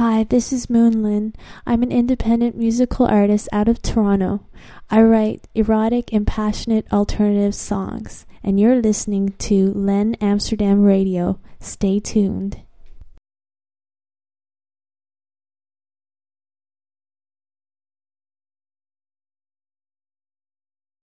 Hi, this is Moonlin. I'm an independent musical artist out of Toronto. I write erotic and passionate alternative songs, and you're listening to Len Amsterdam Radio. Stay tuned.